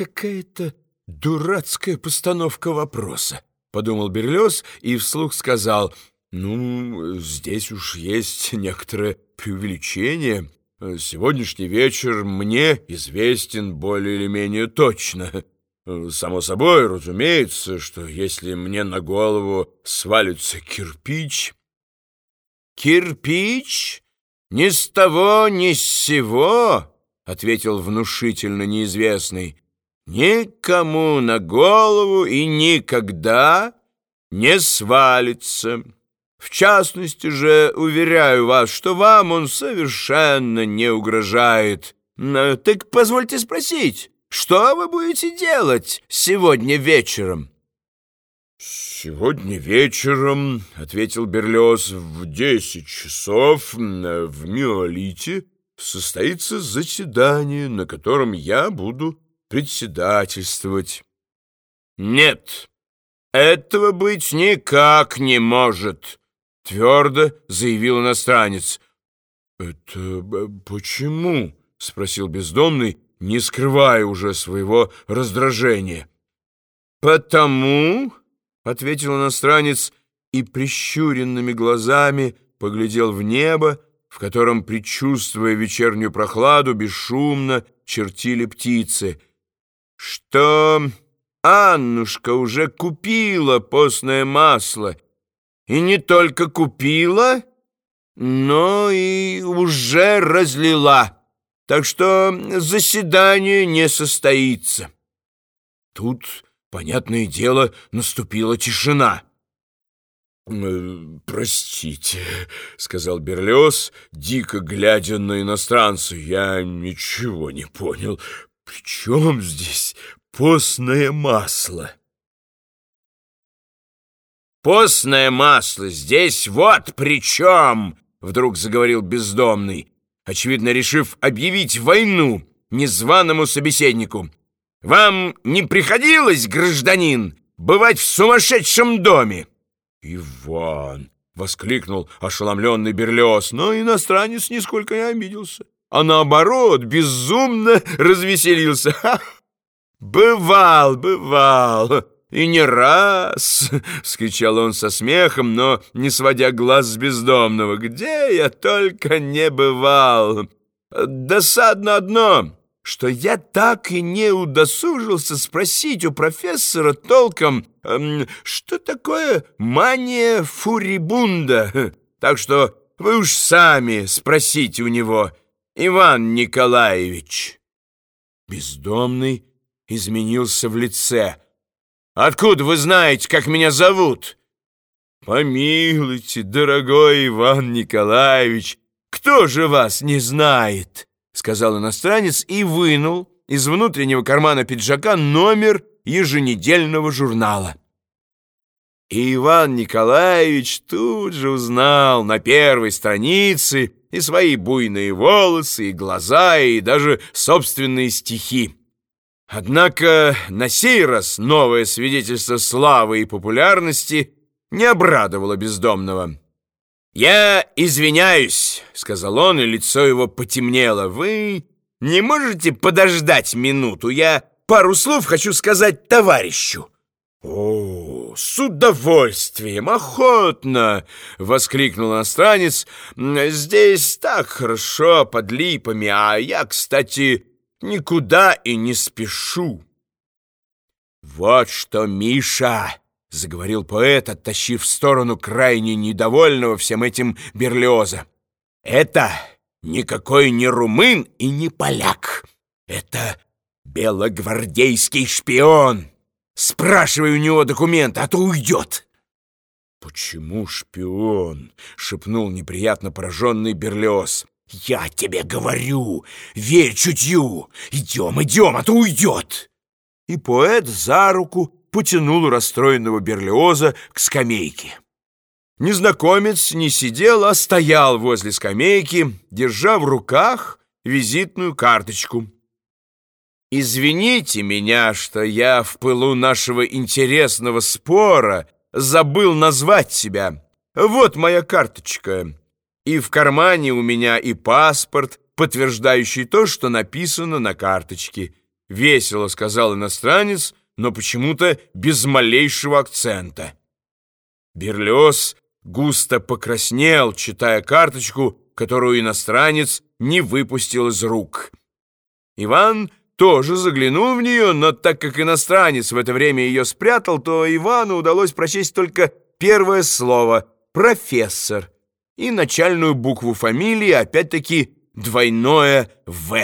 какая-то дурацкая постановка вопроса», — подумал Берлёс и вслух сказал, «Ну, здесь уж есть некоторое преувеличение. Сегодняшний вечер мне известен более или менее точно». Само собой, разумеется, что если мне на голову свалится кирпич... «Кирпич? Ни с того, ни с сего!» — ответил внушительно неизвестный. «Никому на голову и никогда не свалится. В частности же, уверяю вас, что вам он совершенно не угрожает. Так позвольте спросить, что вы будете делать сегодня вечером?» «Сегодня вечером, — ответил Берлиоз, — в десять часов в Миолите состоится заседание, на котором я буду председательствовать». «Нет, этого быть никак не может», — твердо заявил иностранец. «Это почему?» — спросил бездомный, не скрывая уже своего раздражения. «Потому...» — ответил иностранец и прищуренными глазами поглядел в небо, в котором, предчувствуя вечернюю прохладу, бесшумно чертили птицы. «Что Аннушка уже купила постное масло, и не только купила, но и уже разлила, так что заседание не состоится». Тут Понятное дело, наступила тишина. «Э, «Простите», — сказал Берлиоз, дико глядя на иностранца, — «я ничего не понял. При чем здесь постное масло?» «Постное масло здесь вот при чем!» — вдруг заговорил бездомный, очевидно, решив объявить войну незваному собеседнику. Вам не приходилось, гражданин, бывать в сумасшедшем доме? Иван! — воскликнул ошеломленный Берлиоз, но иностранец нисколько не обиделся, а наоборот безумно развеселился. Ха! «Бывал, бывал, и не раз!» — вскричал он со смехом, но не сводя глаз с бездомного. «Где я только не бывал! Досадно одно!» что я так и не удосужился спросить у профессора толком, эм, что такое мания фурибунда. Так что вы уж сами спросите у него, Иван Николаевич. Бездомный изменился в лице. «Откуда вы знаете, как меня зовут?» «Помилуйте, дорогой Иван Николаевич, кто же вас не знает?» — сказал иностранец и вынул из внутреннего кармана пиджака номер еженедельного журнала. И Иван Николаевич тут же узнал на первой странице и свои буйные волосы, и глаза, и даже собственные стихи. Однако на сей раз новое свидетельство славы и популярности не обрадовало бездомного. «Я извиняюсь», — сказал он, и лицо его потемнело. «Вы не можете подождать минуту? Я пару слов хочу сказать товарищу». «О, с удовольствием, охотно!» — воскликнул иностранец. «Здесь так хорошо под липами, а я, кстати, никуда и не спешу». «Вот что, Миша!» — заговорил поэт, оттащив в сторону крайне недовольного всем этим Берлиоза. «Это никакой не румын и не поляк. Это белогвардейский шпион. Спрашивай у него документ, а то уйдет». «Почему шпион?» — шепнул неприятно пораженный Берлиоз. «Я тебе говорю, верь чутью! Идем, идем, а то уйдет!» И поэт за руку потянул расстроенного Берлиоза к скамейке. Незнакомец не сидел, а стоял возле скамейки, держа в руках визитную карточку. «Извините меня, что я в пылу нашего интересного спора забыл назвать себя. Вот моя карточка. И в кармане у меня и паспорт, подтверждающий то, что написано на карточке. весело сказал иностранец, но почему-то без малейшего акцента. Берлиоз густо покраснел, читая карточку, которую иностранец не выпустил из рук. Иван тоже заглянул в нее, но так как иностранец в это время ее спрятал, то Ивану удалось прочесть только первое слово «профессор» и начальную букву фамилии, опять-таки двойное «В».